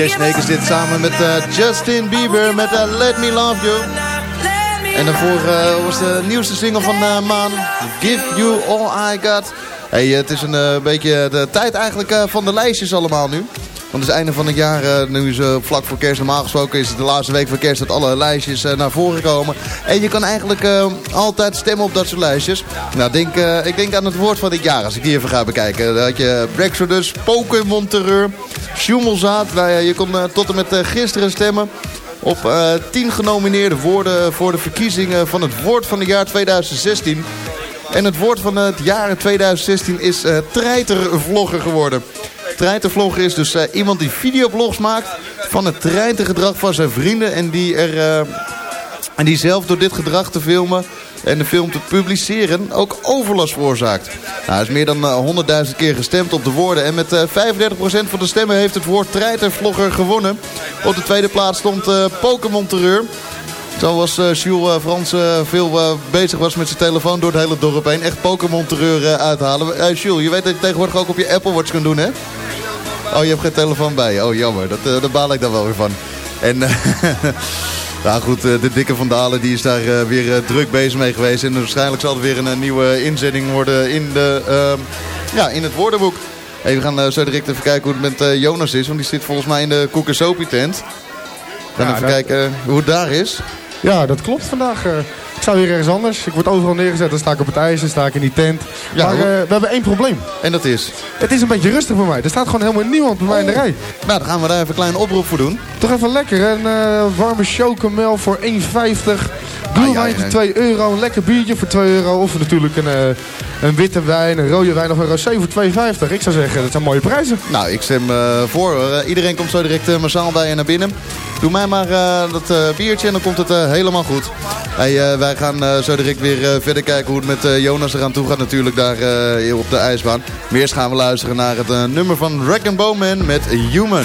DJ Snake zit samen met Justin Bieber met Let Me Love You. En daarvoor was de nieuwste single van Maan, Give You All I Got. Hey, het is een beetje de tijd eigenlijk van de lijstjes allemaal nu. Want het is einde van het jaar, uh, nu is uh, vlak voor kerst. Normaal gesproken is het de laatste week van kerst dat alle lijstjes uh, naar voren komen. En je kan eigenlijk altijd stemmen op dat soort lijstjes. Nou, denk, ik denk aan het woord van dit jaar, als ik die even ga bekijken. Dan had je Brexodus, Pokémon Terreur, Schummelzaad. Nou ja, je kon tot en met gisteren stemmen op 10 genomineerde woorden voor de verkiezingen van het woord van het jaar 2016. En het woord van het jaar 2016 is treitervlogger geworden. Treitervlogger is dus uh, iemand die videoblogs maakt van het treitergedrag van zijn vrienden. En die, er, uh, en die zelf door dit gedrag te filmen en de film te publiceren ook overlast veroorzaakt. Nou, hij is meer dan 100.000 keer gestemd op de woorden. En met 35% van de stemmen heeft het woord treitervlogger gewonnen. Op de tweede plaats stond Pokémon Terreur. Zo was uh, Jules uh, Frans uh, veel bezig was met zijn telefoon door het hele dorp heen. Echt Pokémon-terreur uithalen. Jules, je weet dat je tegenwoordig ook op je Apple Watch kunt doen, hè? Oh, je hebt geen telefoon bij Oh, jammer. Dat, daar baal ik dan wel weer van. En... Nou goed, de dikke Van Dalen die is daar weer druk bezig mee geweest. En waarschijnlijk zal er weer een nieuwe inzending worden in, de, ehm, ja, in het woordenboek. Hey, we gaan zo direct even kijken hoe het met Jonas is. Want die zit volgens mij in de Koekensopie tent. We gaan even kijken hoe het daar is. Ja, dat klopt vandaag. Uh, ik sta weer ergens anders. Ik word overal neergezet. Dan sta ik op het ijs, dan sta ik in die tent. Ja, maar uh, we hebben één probleem. En dat is? Het is een beetje rustig bij mij. Er staat gewoon helemaal niemand bij mij in de oh. rij. Nou, dan gaan we daar even een kleine oproep voor doen. Toch even lekker. Een uh, warme chocomel voor 1,50. Glühwein voor 2 euro. Een lekker biertje voor 2 euro. Of natuurlijk een, uh, een witte wijn, een rode wijn of een rosé voor 2,50. Ik zou zeggen, dat zijn mooie prijzen. Nou, ik stem voor. iedereen komt zo direct massaal bij je naar binnen. Doe mij maar dat biertje en dan komt het helemaal goed. Wij gaan zo direct weer verder kijken hoe het met Jonas eraan toe gaat natuurlijk daar op de ijsbaan. Maar eerst gaan we luisteren naar het nummer van Rack Bowman met Human.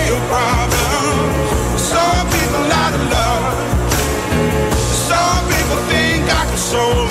soul.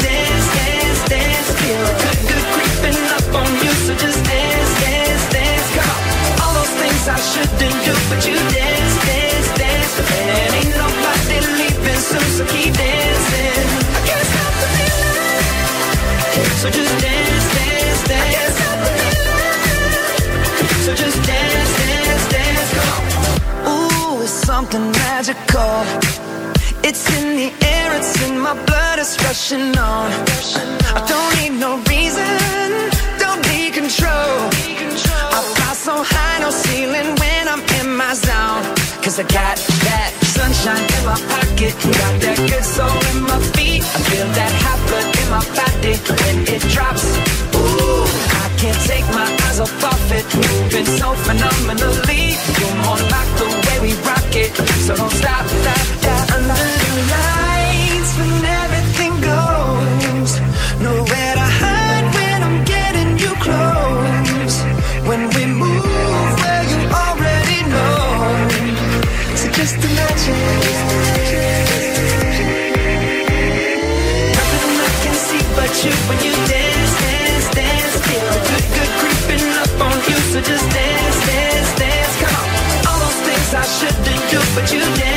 but you dance, dance, dance. Ain't nobody leaving so keep dancing. I can't stop the feeling. So just dance, dance, dance. I can't stop the feeling. So just dance, dance, dance. On. Ooh, it's something magical. It's in the air, it's in my blood, it's rushing on. I don't need no reason, don't need control. So high, no ceiling when I'm in my zone. Cause I got that sunshine in my pocket, got that good soul in my feet. I feel that hot blood in my body when it drops. Ooh, I can't take my eyes off of it, moving so phenomenally. You're more like the way we rock it, so don't stop, stop, just dance, dance, dance. Come on. All those things I shouldn't do, but you dance,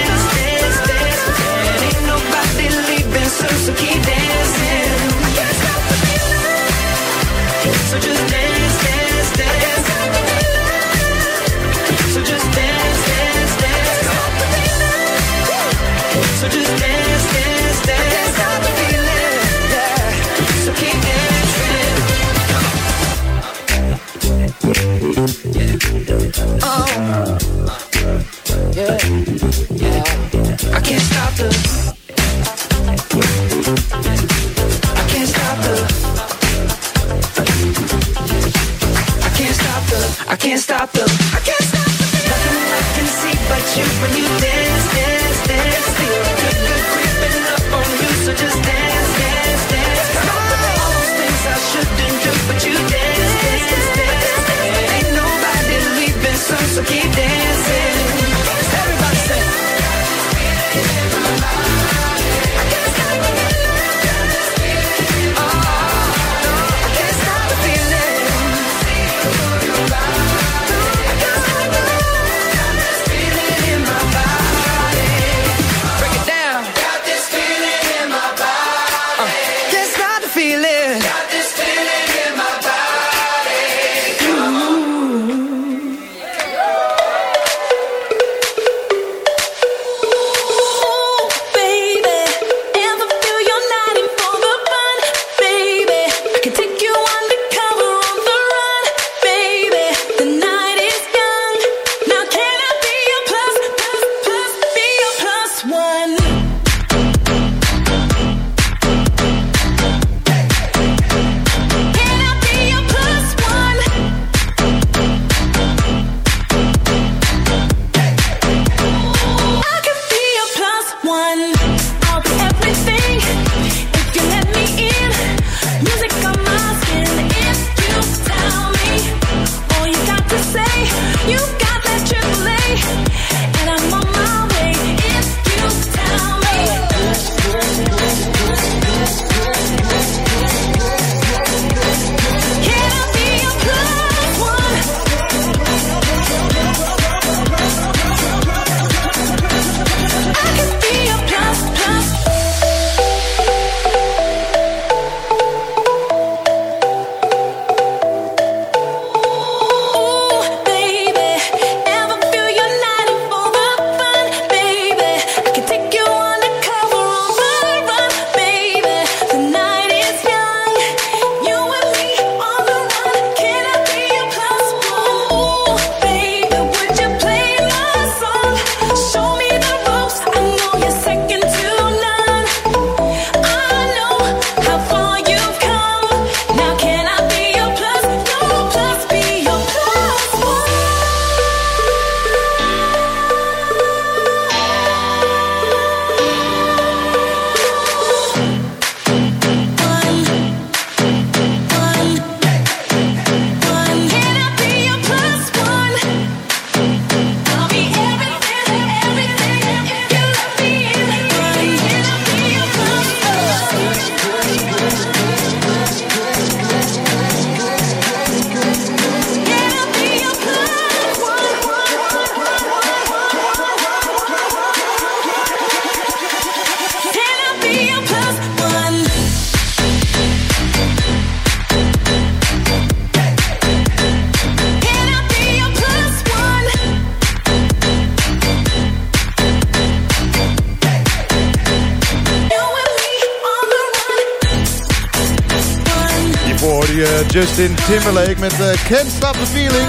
Justin Timberlake met uh, Can't Stop the Feeling.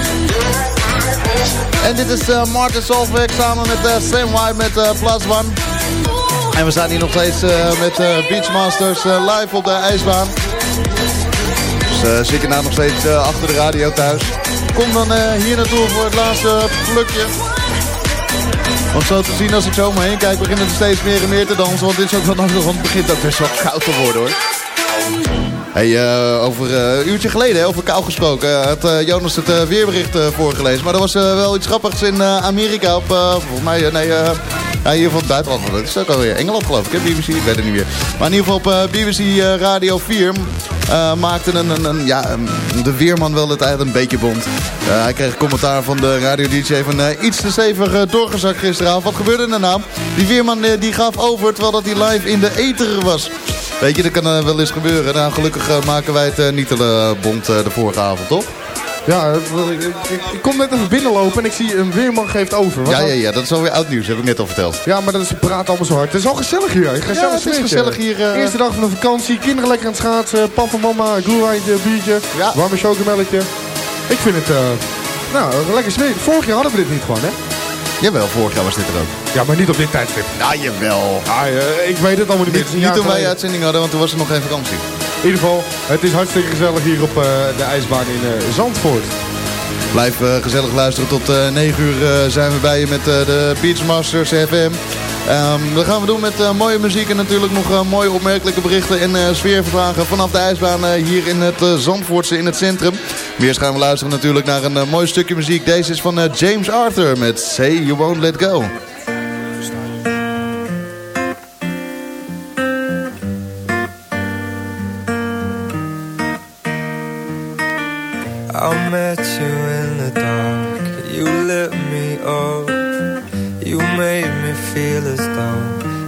En dit is uh, Martin Solveig samen met Sam White met Plus One. En we staan hier nog steeds met Beachmasters live op de ijsbaan. Dus zit je nou nog steeds achter de radio thuis. Kom dan hier naartoe voor het laatste plukje. Want zo te zien als ik zo om me heen kijk beginnen er steeds meer en meer te dansen. Want dit is ook wel nodig, want het begint ook best wel koud te worden hoor. Hey, uh, over uh, een uurtje geleden, over kou gesproken, uh, had Jonas het weerbericht voorgelezen. Maar er was wel iets grappigs in Amerika op, volgens mij, nee, ja, in ieder geval het buitenland. Dat is ook alweer Engeland geloof ik, hè, BBC, ik weet het niet meer. Maar in ieder geval op BBC Radio 4 maakte een, een, een, ja, de weerman wel het eigenlijk een beetje bond. hij kreeg commentaar van de radio-dj van iets te stevig doorgezakt gisteravond. Wat gebeurde er nou? Die weerman die gaf over terwijl dat hij live in de ether was. Weet je, dat kan uh, wel eens gebeuren. Nou, gelukkig uh, maken wij het uh, niet te bond de vorige avond, toch? Ja, ik, ik, ik, kom net even binnenlopen en ik zie een weerman geeft over. ja, ja, ja, dat is alweer oud nieuws, heb ik net al verteld. Ja, maar dat is, praat allemaal zo hard. Het is al gezellig hier. Gezellig ja, het is gezellig hier. Eerste dag van de vakantie, kinderen lekker aan het schaatsen, papa, mama, gloewijntje, biertje, ja. warme chocomelletje. Ik vind het, nou, lekker smeer. Vorig jaar hadden we dit niet gewoon, hè? Jawel, vorig jaar was dit er ook. Ja, maar niet op dit tijdstip. Ja, jawel. Ah, ik weet het allemaal niet meer. Niet, niet toen wij uitzending hadden, want toen was er nog geen vakantie. In ieder geval, het is hartstikke gezellig hier op uh, de ijsbaan in uh, Zandvoort. Blijf gezellig luisteren. Tot 9 uur zijn we bij je met de Beachmasters FM. Um, dat gaan we doen met uh, mooie muziek en natuurlijk nog uh, mooie opmerkelijke berichten en uh, sfeervervragen vanaf de ijsbaan hier in het Zandvoortse in het centrum. Eerst gaan we luisteren natuurlijk naar een mooi stukje muziek. Deze is van James Arthur met Say You Won't Let Go.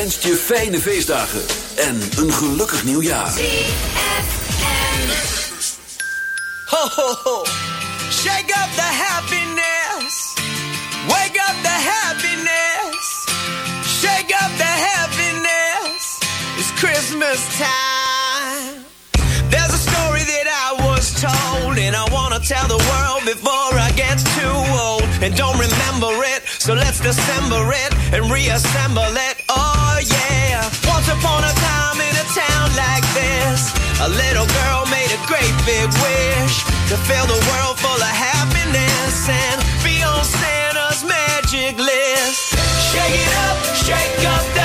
Wenst je fijne feestdagen en een gelukkig nieuwjaar. Ho, ho, ho. Shake up the happiness. Wake up the happiness. Shake up the happiness. It's Christmas time. There's a story that I was told, and I want to tell the world before I get too old. And don't remember it, so let's dissemble it and reassemble it. A little girl made a great big wish to fill the world full of happiness and be on Santa's magic list. Shake it up, shake up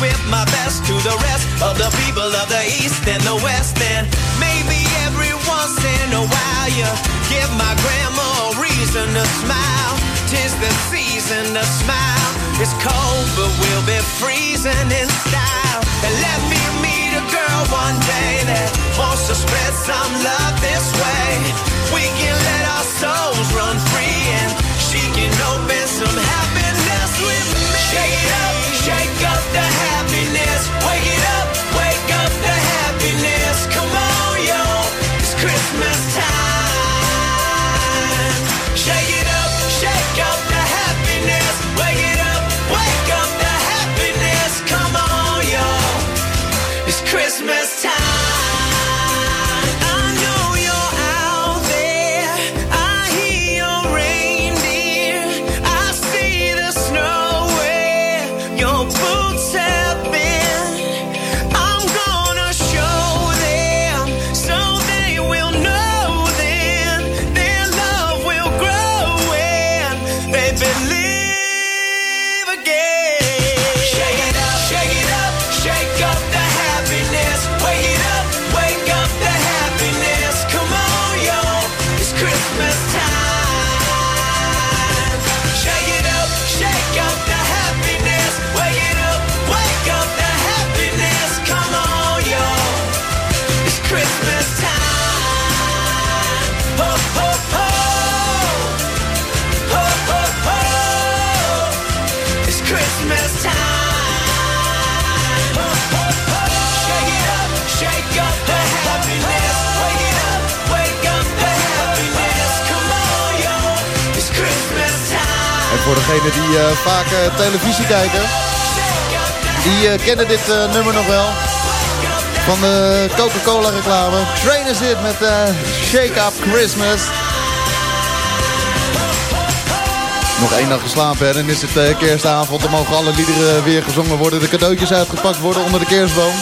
with my best to the rest of the people of the East and the West? And a while you give my grandma a reason to smile. Tis the season to smile. It's cold, but we'll be freezing in style. And let me meet a girl one day that wants to spread some love this way. We can let our souls run free and she can open some happiness with me. Shake it up, shake up the happiness. Wake it up, degenen die eh, vaak eh, televisie kijken, die eh, kennen dit nummer nog wel. Van de Coca-Cola reclame. Train is it met Shake Up Christmas. Nog één dag geslapen en dan is het kerstavond. Dan mogen alle liederen weer gezongen worden. De cadeautjes uitgepakt worden onder de kerstboom.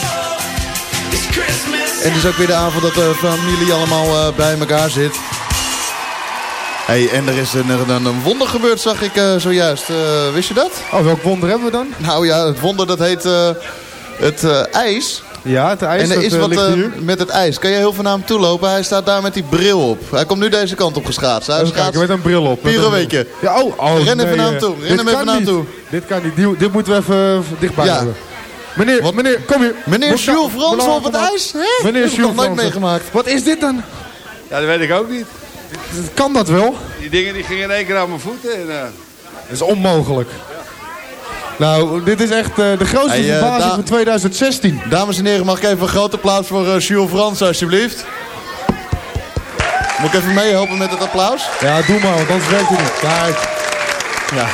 En het is ook weer de avond dat de familie allemaal bij elkaar zit. Hey, en er is een, een, een wonder gebeurd, zag ik eh, zojuist. Eh, wist je dat? Oh, welk wonder hebben we dan? Nou ja, het wonder dat heet eh, het eh, ijs. Ja, het ijs en er dat, is wat met het ijs. Kan je heel veel naar hem toe lopen? Hij staat daar met die bril op. Hij komt nu deze kant op geschaatst. Hij Even schaatst kijken, met een bril op. Pirouetje. Ja, oh, oh, Ren even nee, naar hem toe, ren hem even naar hem toe. Dit kan niet. Die- dit moeten we even dichtbij Ja. houden. Meneer, Wat? meneer, kom hier. Meneer Moet- Jules Frans belangrijk op het ijs? Hè? Meneer Dat heb ik nog Jules nooit Frans. meegemaakt. Wat is dit dan? Ja, dat weet ik ook niet. Kan dat wel? Die dingen die gingen in één keer aan mijn voeten. En, eh, Dat is onmogelijk. Nou, dit is echt eh, de grootste Hey, eh, verbazing van 2016. Dames en heren, mag ik even een groot applaus voor eh, Jules Frans, alsjeblieft? Moet ik even meehelpen met het applaus? Ja, doe maar, want anders werkt het niet. Kijk. Ja.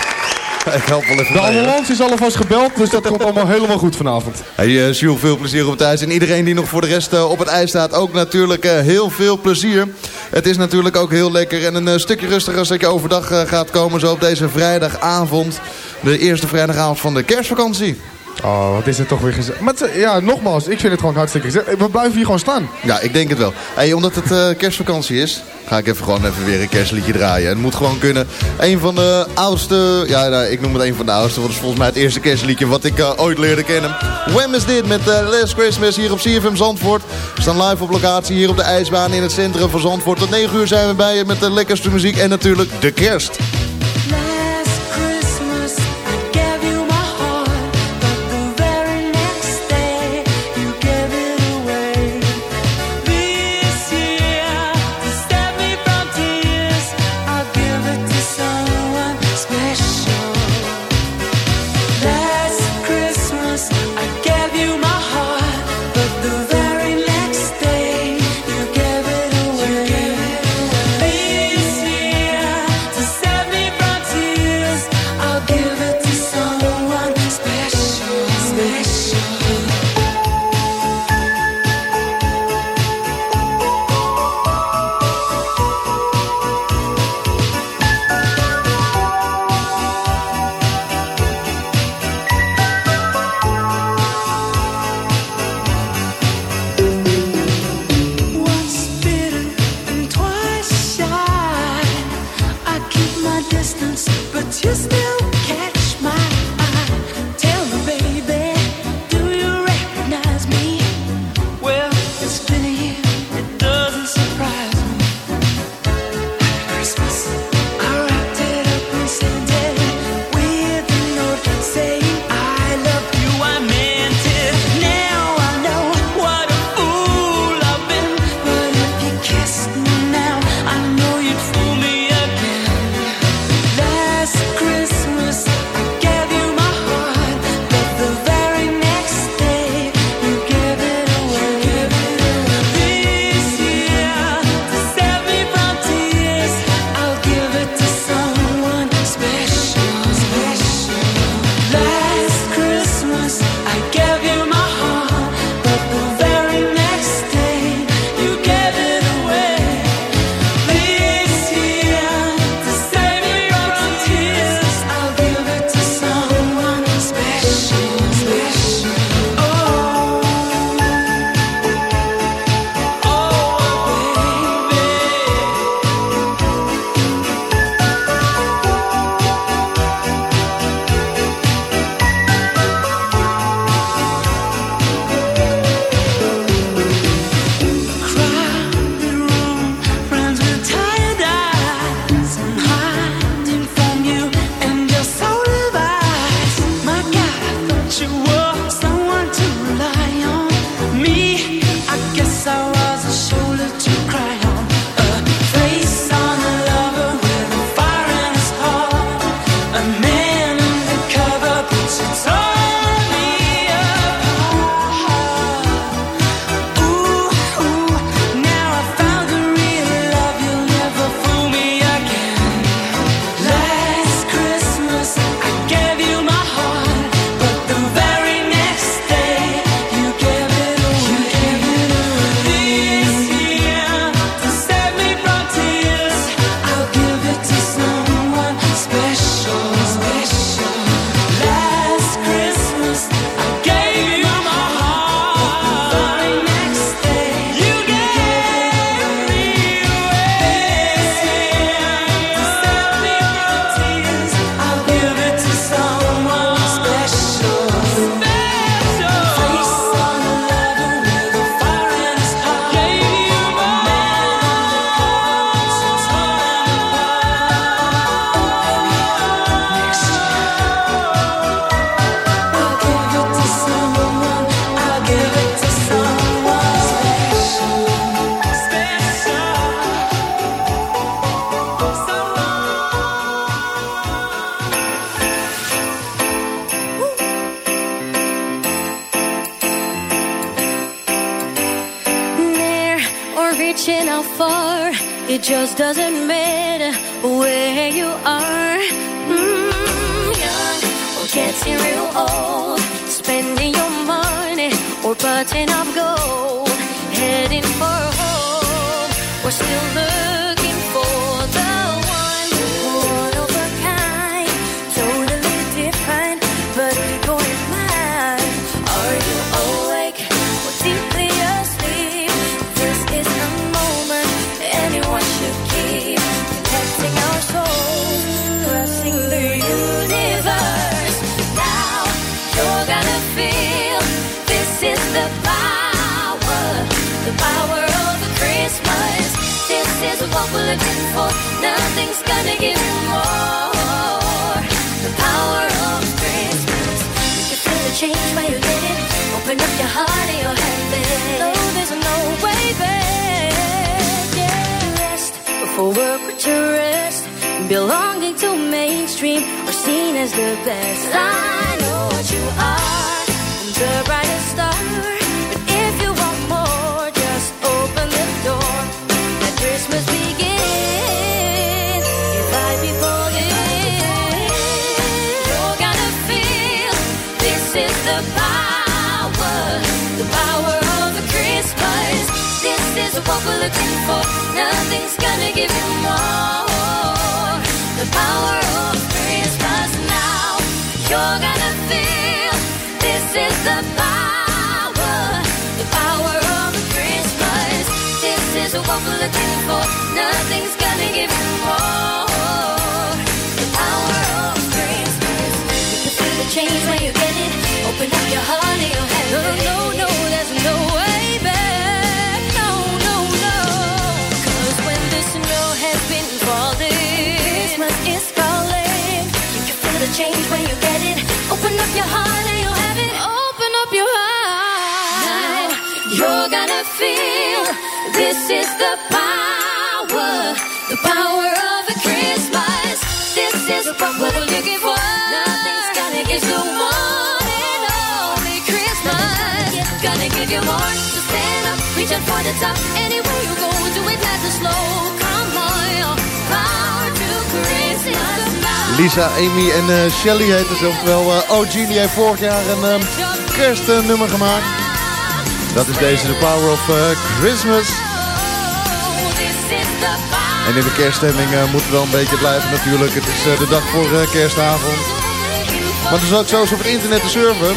Ik help wel even De ambulance is alvast gebeld, dus dat komt allemaal helemaal goed vanavond. Hey, uh, Jules, veel plezier op het ijs. En iedereen die nog voor de rest eh, op het ijs staat, ook natuurlijk eh, heel veel plezier. Het is natuurlijk ook heel lekker en een eh, stukje rustiger als dat je overdag eh, gaat komen. Zo op deze vrijdagavond. De eerste vrijdagavond van de kerstvakantie. Oh, wat is het toch weer gezegd. Maar het- ja, nogmaals, ik vind het gewoon hartstikke gezellig. We blijven hier gewoon staan. Ja, ik denk het wel. Hey, omdat het eh, kerstvakantie is, ga ik even gewoon even weer een kerstliedje draaien. Het moet gewoon kunnen. Een van de oudste, ja, nou, ik noem het een van de oudste, want het is volgens mij het eerste kerstliedje wat ik eh, ooit leerde kennen. Wham is dit met eh Last Christmas hier op CFM Zandvoort. We staan live op locatie hier op de ijsbaan in het centrum van Zandvoort. Tot 9 uur zijn we bij je met de lekkerste muziek en natuurlijk de kerst. Open up your heart and. No, there's no way back. Yeah, rest before work with your rest. Belonging to mainstream or seen as the best. I know what you are, the brightest star. But if you want more, just open the door. Let Christmas what we're looking for. Nothing's gonna give you more. The power of Christmas now. You're gonna feel this is the power, the power of Christmas. This is what we're looking for. Nothing's gonna give you more. The power of Christmas. You can feel the change when you get it. Open up your heart and you'll have oh, no. No, no, for the one and only Christmas. Gonna give you more. So stand up, reach for the top. Anywhere you go, do it nice and slow. Lisa, Amy en eh, Shelly heten ze. Oftewel, eh OG die heeft vorig jaar een ehm, kerstnummer gemaakt. Dat is deze, The Power of eh, Christmas. En in de kerststemming moeten we wel een beetje blijven natuurlijk. Het is de dag voor kerstavond. Maar er zat zo eens op het internet te surfen.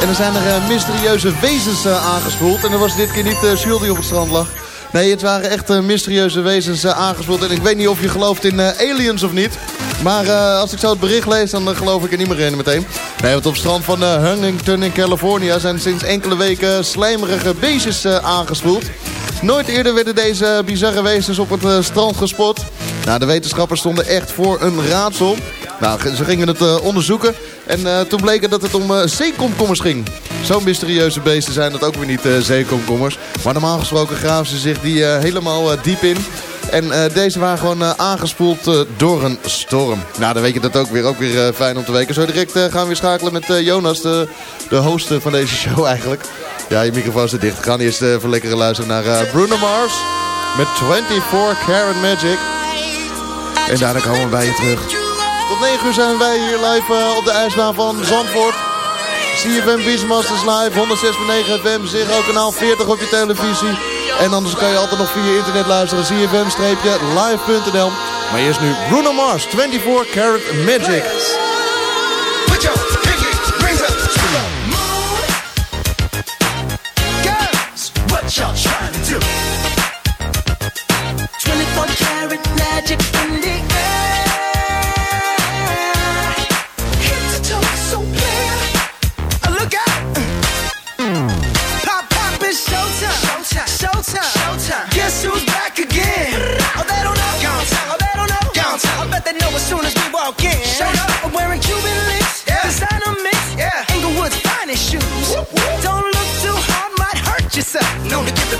En er zijn er mysterieuze wezens aangespoeld. En er was dit keer niet uh, Jules die op het strand lag. Nee, het waren echt eh, mysterieuze wezens eh, aangespoeld. En ik weet niet of je gelooft in eh, aliens of niet. Maar als ik zo het bericht lees, dan geloof ik er niet meer in meteen. Nee, want op het strand van Huntington in Californië... zijn sinds enkele weken slijmerige beestjes aangespoeld. Nooit eerder werden deze bizarre wezens op het strand gespot. Nou, de wetenschappers stonden echt voor een raadsel. Nou, ze gingen het onderzoeken. En toen bleek het dat het om zeekomkommers ging. Zo'n mysterieuze beesten zijn dat ook weer niet eh, zeekomkommers. Maar normaal gesproken graven ze zich die eh, helemaal eh, diep in. En deze waren gewoon aangespoeld door een storm. Nou, dan weet je dat ook weer, ook weer fijn om te weten. Zo direct gaan we weer schakelen met Jonas, de, de host van deze show eigenlijk. Ja, je microfoon zit dicht. We gaan eerst even lekker luisteren naar Bruno Mars met 24 Karat Magic. En daarna komen we bij je terug. Tot 9 uur zijn wij hier live op de ijsbaan van Zandvoort. CFM Beachmasters Live, 106.9 FM, Ziggo kanaal 40 op je televisie. En anders kan je altijd nog via internet luisteren, cfm-live.nl. Maar eerst nu Bruno Mars, 24 Karat Magic.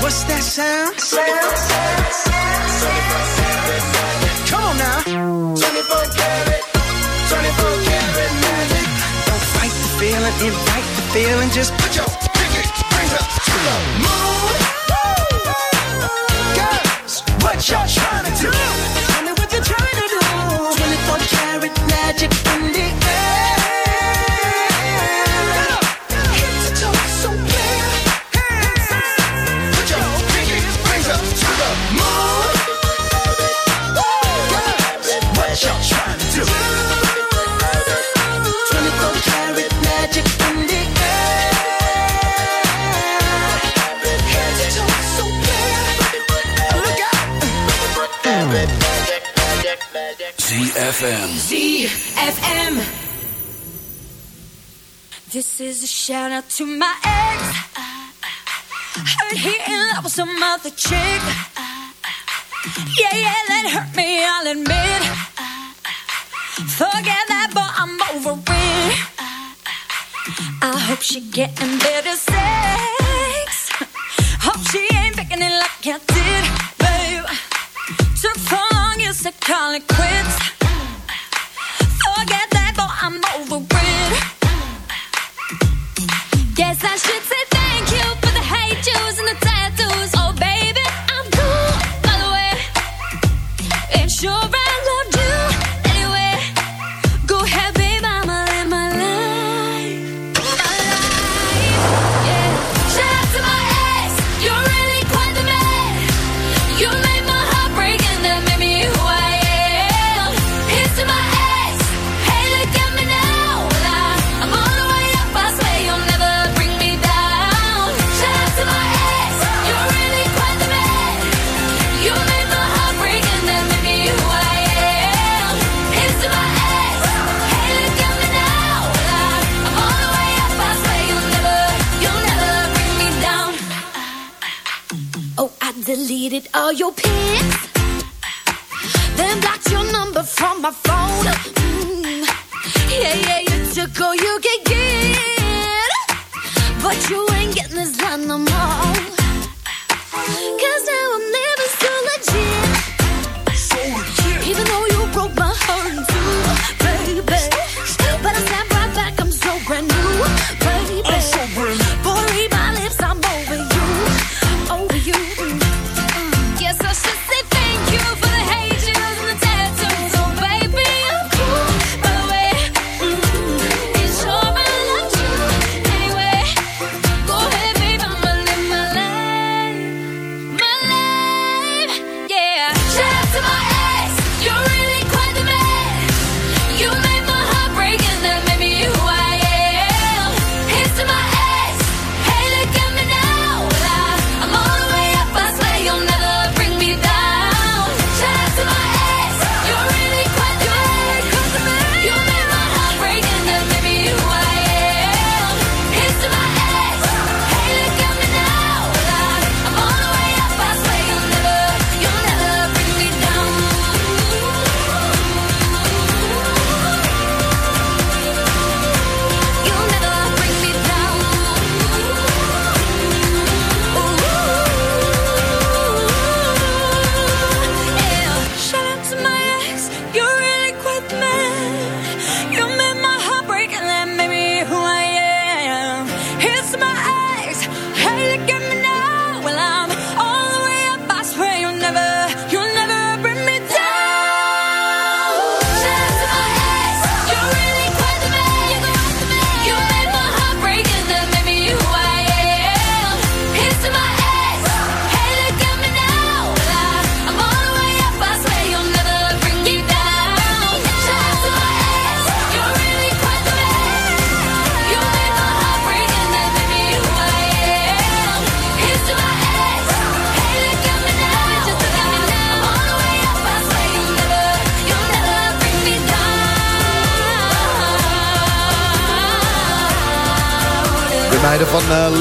What's that sound? Come on now. 24 karat, 24 karat magic. Don't fight the feeling, invite the feeling. Just put your pinky rings up to the moon. ZFM. ZFM. This is a shout out to my ex. Heard he in love with some other chick. Yeah, yeah, that hurt me, I'll admit. Forget that, but I'm over it. I hope she getting better sex. Hope she ain't picking it like I did, babe. Took so long, you said call it quits.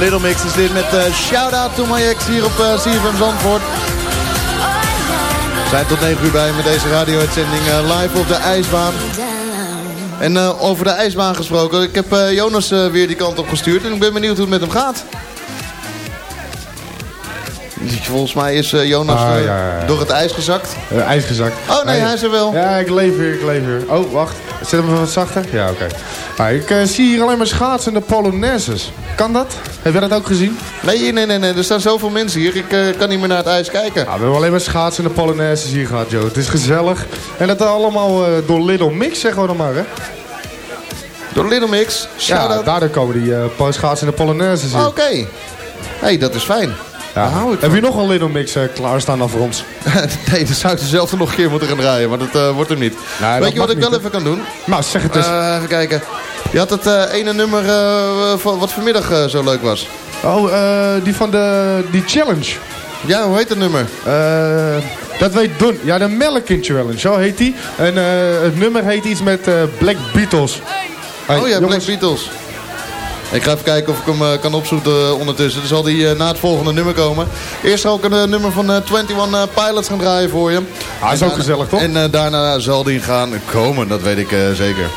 Van eh, Little Mix is dit met eh, Shout Out to My Ex hier op uh, CFM Zandvoort. We zijn tot 9 uur bij met deze radio-uitzending eh, live op de ijsbaan. En eh, over de ijsbaan gesproken, ik heb eh, Jonas eh, weer die kant op gestuurd en ik ben benieuwd hoe het met hem gaat. Volgens mij is eh, Jonas Ah, eh, ja, door het ijs gezakt. Eh, ijs gezakt. Oh nee, hij is er wel. Ja, ik leef weer, ik leef weer. Oh, wacht. Zet hem wat zachter? Ja, oké. Nou, ik eh, zie hier alleen maar schaatsende polonaises. Kan dat? Heb jij dat ook gezien? Nee, nee, nee, nee, er staan zoveel mensen hier. Ik eh, kan niet meer naar het ijs kijken. Ja, we hebben alleen maar schaatsende polonaises hier gehad, joh. Het is gezellig. En dat allemaal eh, door Little Mix, zeggen we dan maar, hè? Door Little Mix. Ja, Shout-out. daardoor komen die uh, schaatsende polonaises in. Oké. hey, dat is fijn. Ja. Heb je nog een Little Mix klaarstaan dan voor ons? nee, dan zou ik dezelfde nog een keer moeten gaan draaien. Maar dat wordt hem niet. Nee, Weet je wat ik wel even kan doen? Nou, zeg het eens. Even kijken. Je had het eh, ene nummer eh, van, wat vanmiddag eh, zo leuk was. oh, die van de die challenge. Ja, hoe heet het nummer? Dat weet Don. Ja, de Melkin Challenge, zo heet die. En het nummer heet iets met Black Beatles. Hey, oh ja, jongens, Black Beatles. Ik ga even kijken of ik hem kan opzoeken ondertussen. Dan zal die na het volgende nummer komen. Eerst zal ik een nummer van eh, 21 eh, Pilots gaan draaien voor je. Ah, is En ook gezellig, toch? En daarna zal die gaan komen, dat weet ik zeker.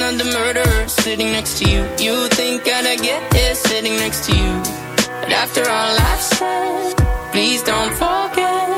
The murderer sitting next to you. You think I'd get here sitting next to you. But after all I've said, please don't forget.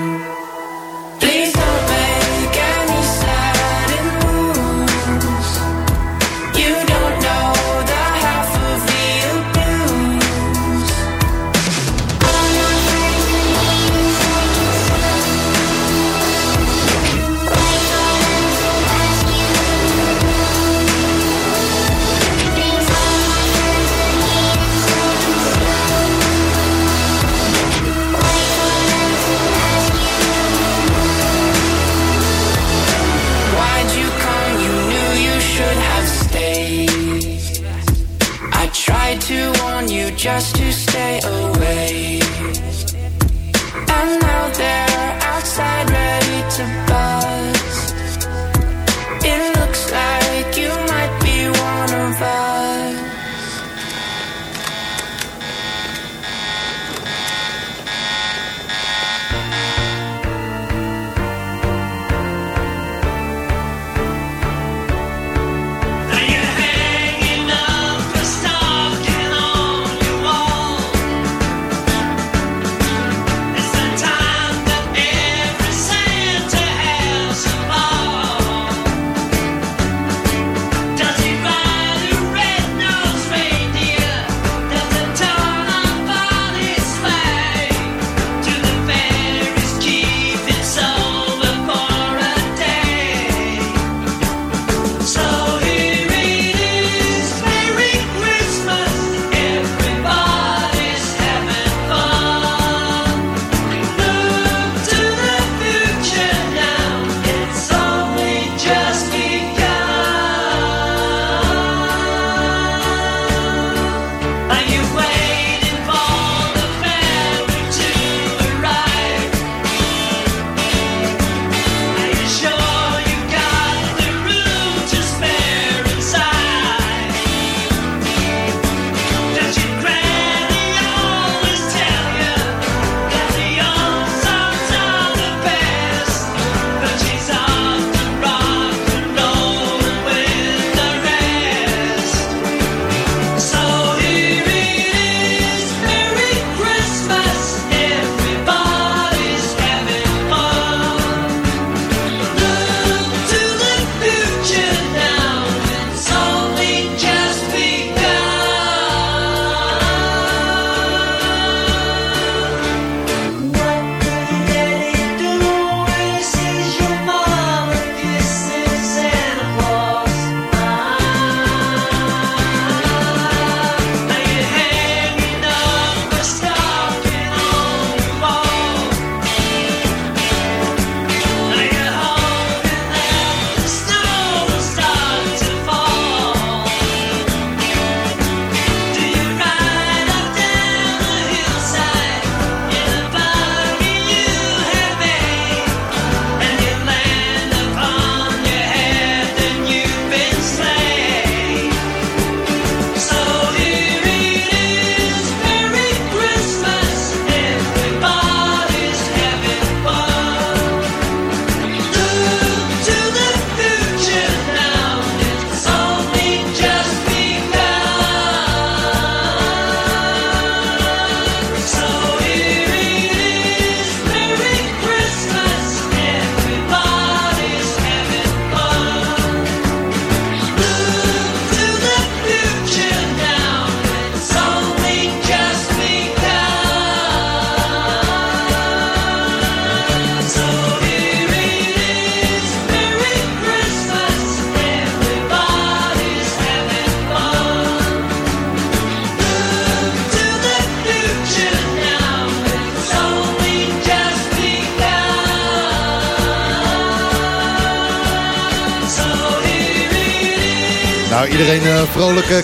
just to stay away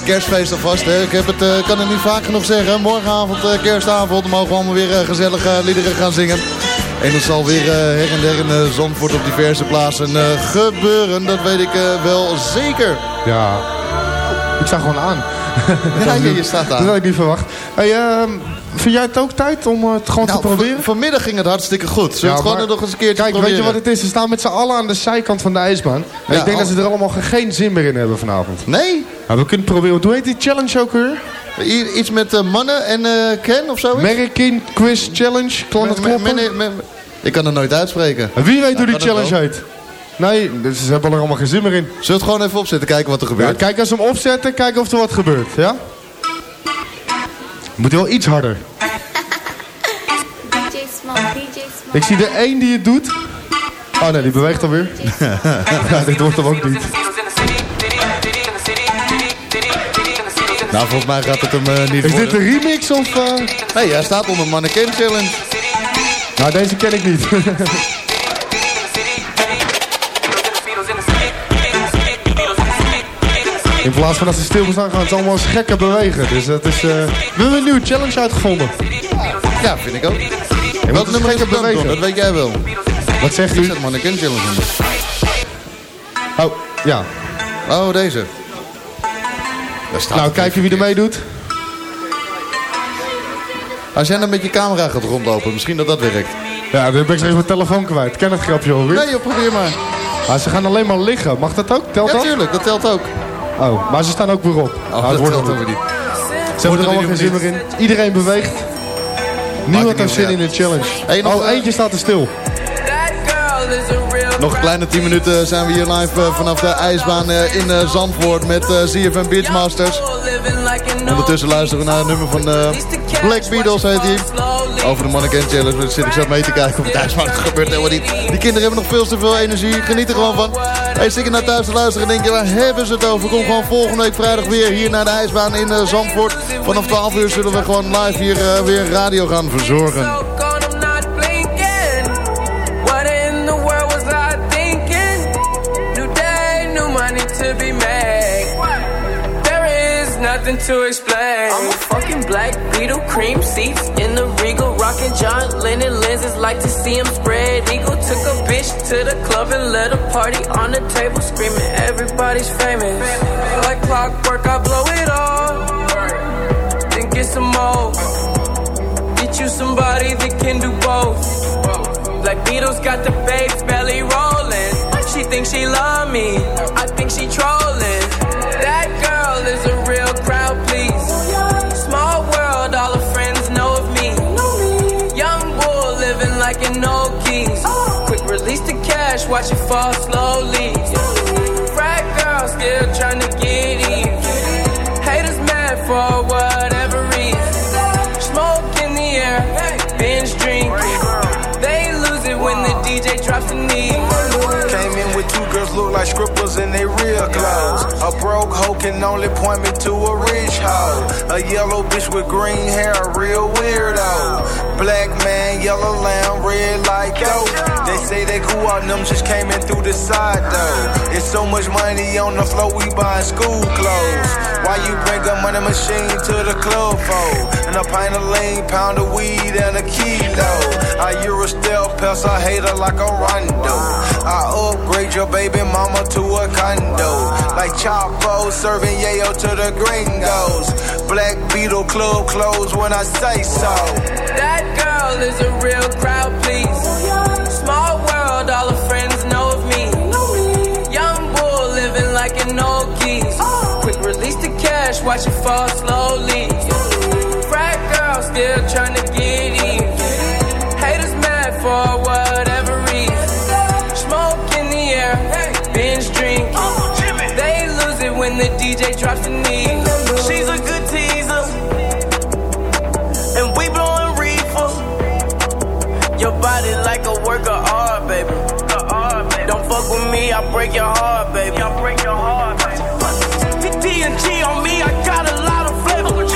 kerstfeest alvast. Hè. Ik heb het, eh, kan het niet vaak genoeg zeggen. Morgenavond, eh, kerstavond, mogen we allemaal weer eh, gezellig eh, liederen gaan zingen. En dat zal weer her en der in Zandvoort op diverse plaatsen gebeuren. Dat weet ik wel zeker. Ja, ik sta gewoon aan. Ja, je, je staat Dat aan. had ik niet verwacht. Hey, ehm, vind jij het ook tijd om het gewoon Nou, te proberen? v- vanmiddag ging het hartstikke goed. Zullen we Ja, het gewoon maar- nog eens een keertje Kijk, proberen? weet je wat het is? Ze staan met z'n allen aan de zijkant van de ijsbaan. En Ja, ik denk al- dat ze er allemaal ge- geen zin meer in hebben vanavond. Nee? Nou, we kunnen het proberen. Hoe heet die challenge ook weer? I- iets met eh, mannen en eh Ken of zoiets? American Quiz Challenge. Kan het kloppen? ik kan het nooit uitspreken. En Wie weet hoe die challenge heet? Nee, dus ze hebben er allemaal geen zin meer in. Zullen we het gewoon even opzetten, kijken wat er Ja, gebeurt? kijk als ze hem opzetten, kijken of er wat gebeurt. Ja? Moet wel iets harder. DJ Small, DJ Small. Ik zie er één die het doet. Oh nee, die beweegt alweer. ja, dit wordt hem ook niet. Nou, volgens mij gaat het hem eh, niet Is worden. dit een remix of... eh? Nee, hij staat onder Mannequin Challenge. Nou, deze ken ik niet. In plaats van dat ze stil staan, gaan ze allemaal gekken bewegen. Dus dat is... eh, We hebben een nieuwe challenge uitgevonden. Ja, vind ik ook. moet Welk nummer dan, bewegen. Don? Dat weet jij wel. Wat zegt u? Mannequin Challenge. Oh, ja. Oh, deze. Staat Nou, het kijken wie er meedoet. Als jij dan met je camera gaat rondlopen, misschien dat dat werkt. Ja, dan ben ik steeds mijn telefoon kwijt. Ken het grapje alweer? Nee, joh, probeer maar. Maar ze gaan alleen maar liggen. Mag dat ook? Telt Ja, dat? tuurlijk, dat telt ook. Oh, maar ze staan ook weer op. Oh, Nou, het dat wordt telt nog ook weer niet. Ze hebben er allemaal geen zin meer in. Iedereen beweegt. Niemand heeft zin in de challenge. Hey, nog, oh, eentje staat er stil. Nog een kleine 10 minuten zijn we hier live eh, vanaf de ijsbaan eh, in eh, Zandvoort met ZFM Beachmasters. Ondertussen luisteren we naar een nummer van Black Beatles heet hij. Over de Mannequin Challenge. Daar zit ik zo mee te kijken op het ijsbaan. Het gebeurt helemaal niet. Die kinderen hebben nog veel te veel energie. Geniet er gewoon van. Hey, zit naar thuis te luisteren en denk je, waar hebben ze het over? Kom gewoon volgende week vrijdag weer hier naar de ijsbaan in Zandvoort. Vanaf 12 uur zullen we gewoon live hier weer radio gaan verzorgen. Nothing to explain. I'm a fucking black beetle, cream seats in the regal, rocking John Lennon lenses, like to see him spread eagle. Took a bitch to the club and let a party on the table, screaming everybody's famous. Like clockwork, I blow it all. Then get some more. Get you somebody that can do both. Like Beatles got the babes belly rolling. She thinks she love me. I think she trolling. That girl is a watch it fall slowly. Frat girl still trying to get even. Haters mad for whatever reason. Smoke in the air, binge drinking. They lose it when the DJ drops the knee. Came in with two girls look like scribbles in their real clothes. A broke hoe can only point me to a rich hoe. A yellow bitch with green hair, a real weirdo. Black man, yellow lamb, red like dope. They say they cool out, them just came in through the side though. It's so much money on the floor, we buying school clothes. Why you bring a money machine to the club for? And a pint of lean, pound of weed, and a kilo. I Euro stealth pest, I hate her like a rondo. I upgrade your baby mama to a condo. Like Chapo serving yayo to the gringos. Black Beetle club close when I say so. That girl is a real crowd, please. Small world, all her friends know of me. Young bull living like an old geese. Quick release the cash, watch it fall slowly. Frat girl still trying to get even. Haters mad for whatever reason. Smoke in the air, binge drinking. They lose it when the DJ drops the knee. With me, I break your heart, baby. I break your heart, baby. TNG on me, I got a lot of flavor.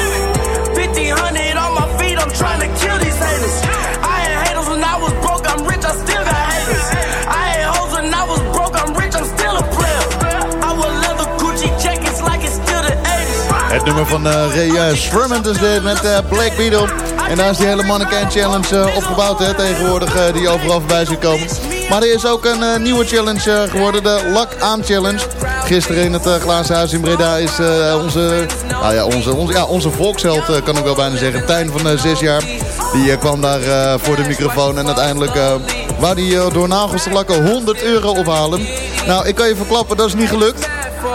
50, on my feet, I'm trying to kill these haters. I had haters when I was broke, I'm rich, I still got haters. I had hoes when I was broke, I'm rich, I'm still a player. I wear leather Gucci jackets het nummer van eh Ray uh, Sherman is dit met eh, Black Beetle. En daar is die hele Mannequin Challenge eh, opgebouwd hè, tegenwoordig, die overal voorbij ziet komen. Maar er is ook een eh, nieuwe challenge eh, geworden, de Lak aan Challenge. Gisteren in het eh, Glazen Huis in Breda is eh, onze, nou ja, onze, onze, ja, onze volksheld, kan ik wel bijna zeggen, Tijn van zes jaar. Die kwam daar voor de microfoon en uiteindelijk wou die door nagels te lakken 100 euro ophalen. Nou, ik kan je verklappen, dat is niet gelukt.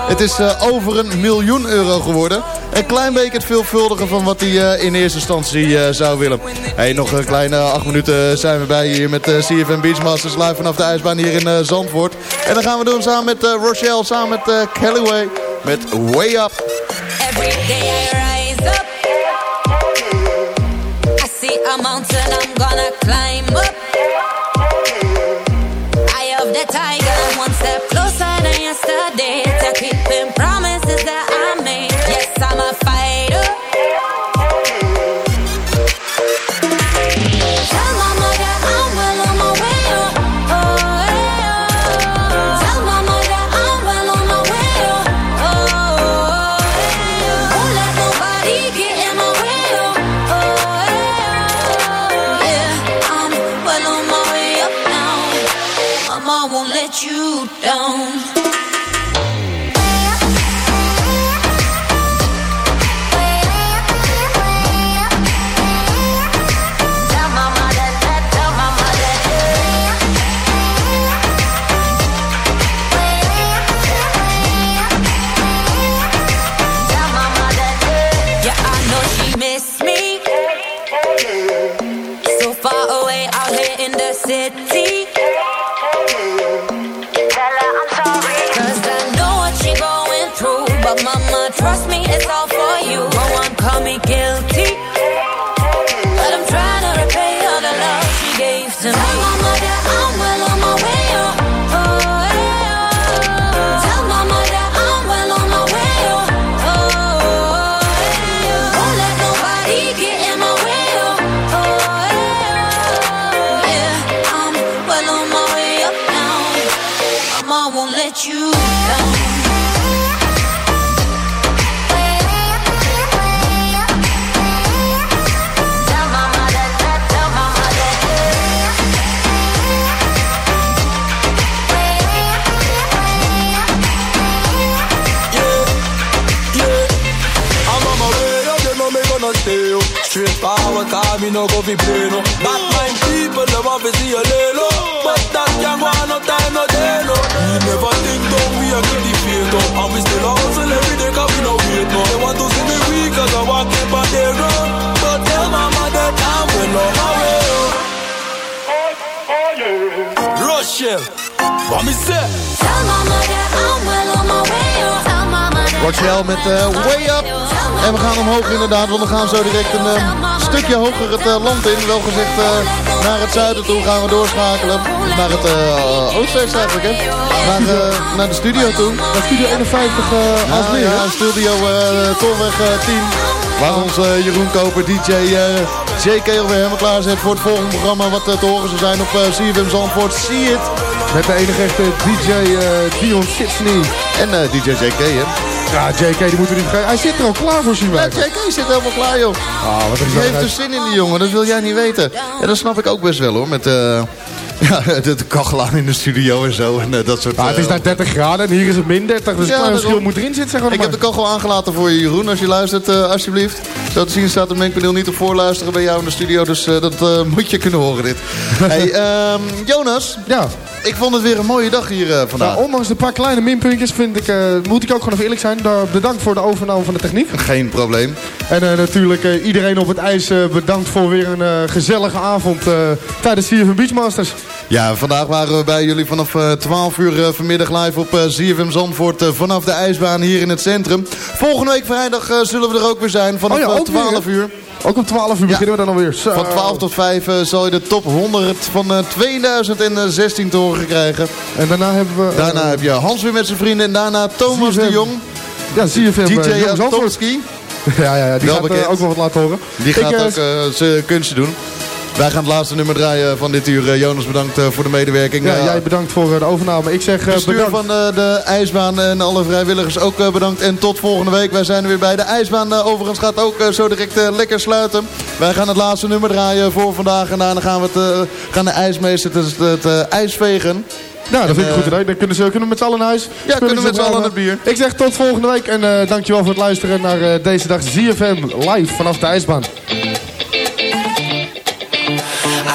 Het is over een miljoen euro geworden. Een klein beetje het veelvuldige van wat hij eh, in eerste instantie eh, zou willen. Hey, nog een kleine acht minuten zijn we bij hier met eh, CFM Beachmasters live vanaf de ijsbaan hier in Zandvoort. En dan gaan we doen samen met Rochelle, samen met Callaway, met Way Up. Every day I rise up. I see a mountain I'm gonna climb up. Eye of the tiger, one step closer than yesterday. To promises me no go no. Bad mind people, they want to see you lay low. But that can't go on no time, no day no. We never think we are. And we still hustle every day, cause we no wait no. They want to see me weak, cause I walk up on their road. But tell mama that I'm well on my way up. Rochelle, what me say? Tell my mother I'm well on my way mother Rochelle met eh, Way Up. En we gaan omhoog inderdaad, want we gaan zo direct een stukje hoger het eh, land in. Wel gezegd eh, naar het zuiden toe gaan we doorschakelen. Naar het uh, oostwest eigenlijk, hè. Naar, eh, naar de studio toe. Naar Studio 51 uh, Ja, Aalsmeer. ja, studio Tolweg eh, 10. Waar onze eh, Jeroen Koper, DJ eh, JK alweer helemaal klaar zit voor het volgende programma. Wat eh, te horen zal zijn op uh, CFM Zandvoort. See it. Met de enige echte DJ eh, Dion Sitsney. En eh, DJ JK, hè. Ja, JK, die moeten we niet vergeten. Hij zit er al klaar voor, zien Ja, wij. JK zit helemaal klaar, joh. Ah, wat een Die heeft er zin in, die jongen. Dat wil jij niet weten. En dat snap ik ook best wel, hoor. Met eh ja, de kachel aan in de studio en zo. En eh, dat soort... Ah, het is eh, daar 30 graden en hier is het min 30. Dus Ja, het verschil moet erin zitten, zeggen we Ik heb de kachel aangelaten voor je, Jeroen. Als je luistert, eh, alsjeblieft. Zo te zien staat het mengpaneel niet op voorluisteren bij jou in de studio. Dus dat moet je kunnen horen, dit. hey, ehm, Jonas. Ja. Ik vond het weer een mooie dag hier eh, vandaag. Nou, ondanks de paar kleine minpuntjes vind ik, moet ik ook gewoon even eerlijk zijn. Daar bedankt voor de overname van de techniek. Geen probleem. En natuurlijk iedereen op het ijs bedankt voor weer een gezellige avond tijdens CFM Beachmasters. Ja, vandaag waren we bij jullie vanaf eh, 12 uur eh, vanmiddag live op eh ZFM Zandvoort eh, vanaf de ijsbaan hier in het centrum. Volgende week vrijdag eh, zullen we er ook weer zijn vanaf Oh ja, eh, ook weer, 12 hè? uur. Ook om 12 uur beginnen we dan alweer. Zo. Van 12 tot 5 eh, zal je de top 100 van eh, 2016 te horen krijgen. En daarna hebben we... eh, Daarna heb je Hans weer met zijn vrienden en daarna Thomas de ZFM. Jong. Ja, CFM DJ eh. Tomski. Ja, ja, ja, die Wel gaat eh, ook nog wat laten horen. Die Ik, gaat eh, ook eh, zijn kunstje doen. Wij gaan het laatste nummer draaien van dit uur. Eh, Jonas, bedankt eh, voor de medewerking. Ja, Eh, jij bedankt voor de overname. Ik zeg Bestuur bedankt. van de ijsbaan en alle vrijwilligers ook bedankt. En tot volgende week. Wij zijn er weer bij. De ijsbaan overigens gaat ook zo direct lekker sluiten. Wij gaan het laatste nummer draaien voor vandaag. En daarna gaan, we het, gaan de ijsmeester het, het, het, eh, ijs vegen. Nou, dat vind ik En, een goed idee. Dan kunnen ze kunnen we met z'n allen naar huis. Ja, kunnen we met z'n allen het bier. Ik zeg tot volgende week. En dankjewel voor het luisteren naar deze dag ZFM live vanaf de ijsbaan.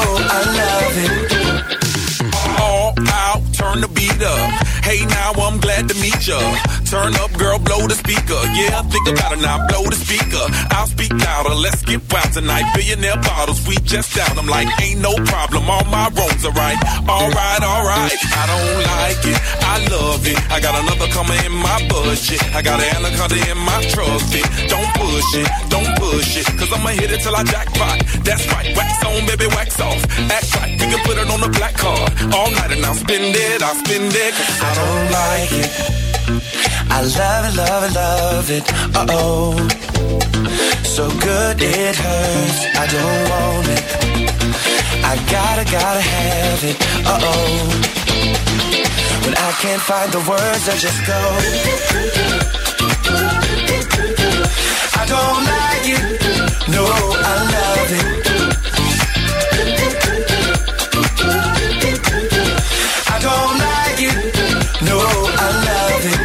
I love it. all out, turn the beat up. Hey, now I'm glad to meet ya. Turn up, girl, blow the speaker. Yeah, think about it now, blow the speaker. I'll speak louder, let's get wild tonight. Billionaire bottles, we just down. I'm like, ain't no problem, all my roads are right. Alright, alright, I don't like it, I love it. I got another coming in my budget. I got an anaconda in my trophy. Don't push it, don't push it, cause I'ma hit it till I jackpot. That's right, wax on, baby, wax off. Act right, we can put it on the black card. All night and I'll spend it, I'll spend it. Cause I don't like it. I love it, love it, love it. Uh oh. So good it hurts. I don't want it. I gotta, gotta have it. Uh oh. When I can't find the words, I just go. I don't like it. No, I love it. I don't like it. No, I love it.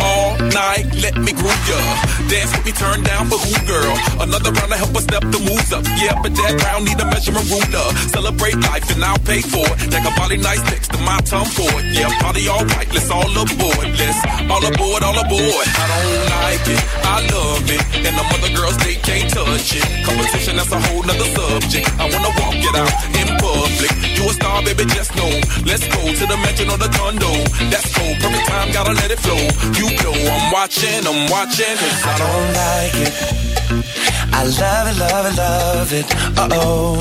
all night, let me groove ya. Dance with me, turn down for who, girl? Another round to help us step the moves up. Yeah, but that round need a measurement ruler. Celebrate life and I'll pay for it. Take a body nice next to my tongue cord. Yeah, party all right, let's all aboard. Let's all aboard, all aboard. I don't like it, I love it. And the mother girls, they can't touch it. Competition, that's a whole nother subject. I wanna walk it out in public. You a star, baby, just know. Let's go to the mansion or the condo. That's cool, perfect time, gotta let it flow. You know I'm watching, I'm watching. I don't like it. I love it, love it, love it. Uh oh.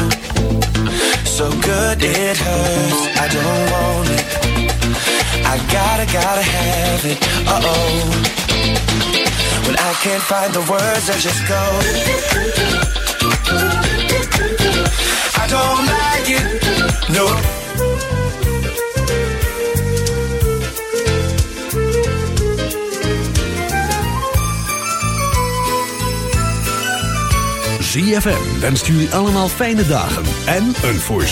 So good it hurts. I don't want it. I gotta, gotta have it. Uh oh. When I can't find the words, I just go. Don't like. No. ZFM wenst jullie allemaal fijne dagen en een voorstel.